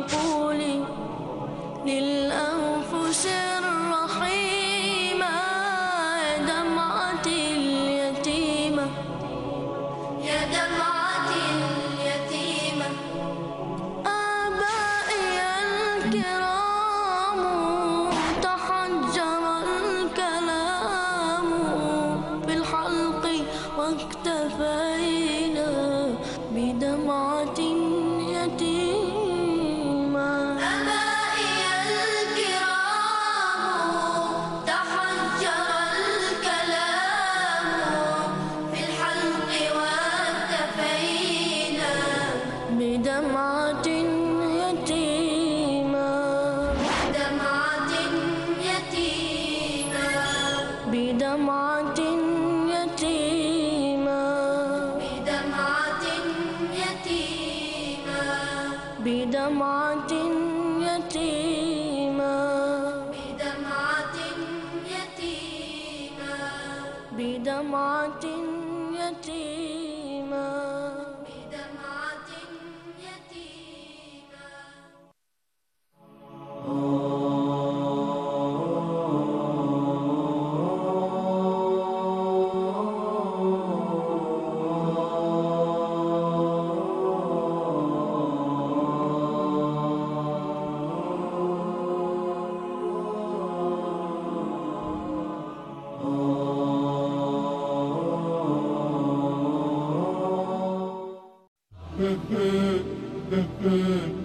المنقول للأنفس الرحيمة دمعة اليتيمة يا دمعة اليتيمة آبائي الكرام تحجر الكلام. بالحلق واكتفينا بدمعتي بدمعة يتيمة. بدمعة يتيمة. بدمعة يتيمة. Mm-hmm.